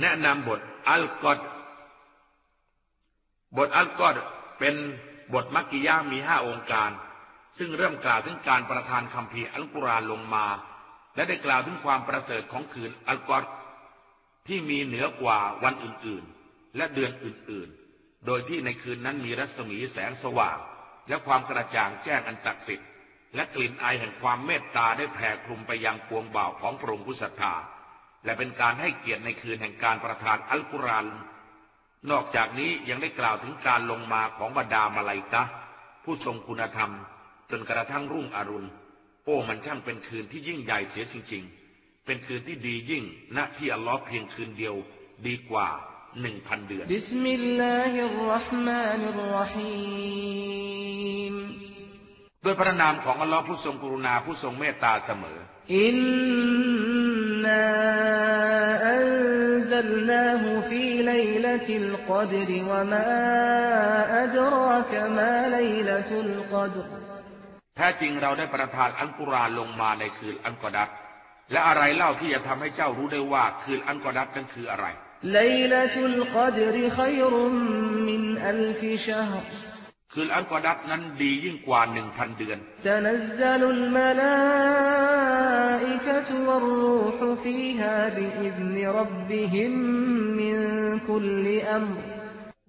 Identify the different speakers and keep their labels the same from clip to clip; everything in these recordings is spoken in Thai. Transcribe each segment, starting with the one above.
Speaker 1: แนะนำบทอัลกอดบทอัลกอดเป็นบทมักกิยามีห้าองค์การ ซึ่งเริ่มกล่าวถึงการประทานคำพีอัลกุรอานลงมา และได้กล่าวถึงความประเสริฐของคืนอัลกอดที่มีเหนือกว่าวันอื่นๆ และเดือนอื่นๆ โดยที่ในคืนนั้นมีรัศมีแสงสว่าง และความกระจ่างแจ้งอันศักดิ์สิทธิ์และกลิ่นอายแห่งความเมตตาได้แผ่คลุมไปยังปวงบ่าวของพระองค์ผู้ศรัทธา และเป็นการให้เกียรติในคืนแห่งการประทานอัลกุรอานนอกจากนี้ยังได้กล่าวถึงการลงมาของบรรดามาลายกะ ผู้ทรงคุณธรรม จนกระทั่งรุ่งอรุณ โอ้มันช่างเป็นคืนที่ยิ่งใหญ่เสียจริง ๆ เป็นคืนที่ดียิ่งณที่อัลลอฮ์เพียงคืนเดียวดีกว่าหนึ่งพันเดือนบิสมิลลาฮิรราะห์มานิรราะฮีมด้วยพระนามของอัลลอฮ์ผู้ทรงกรุณาผู้ทรงเมตตาเสมอإنا أنزلناه في ليلة القدر وما أدراك ما ليلة القدرแท้จริงเราได้ประทานอัลกุรอานลงมาในคืนอัลก็อดร์และอะไรเล่าที่จะทำให้เจ้ารู้ได้ว่าคืนอัลก็อดร์นั้นคืออะไร คืนอัลก็อดร์นั้นดียิ่งกว่าหนึ่งพันเดือน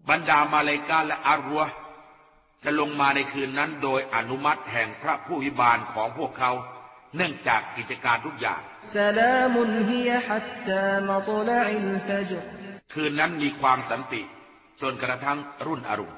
Speaker 1: บรรดามาเลกาและอารัวจะลงมาในคืนนั้นโดยอนุมัติแห่งพระผู้วิบาลของพวกเขา เนื่องจากกิจการทุกอย่างคืนนั้นมีความสันติ จนกระทั่งรุ่นอรุณ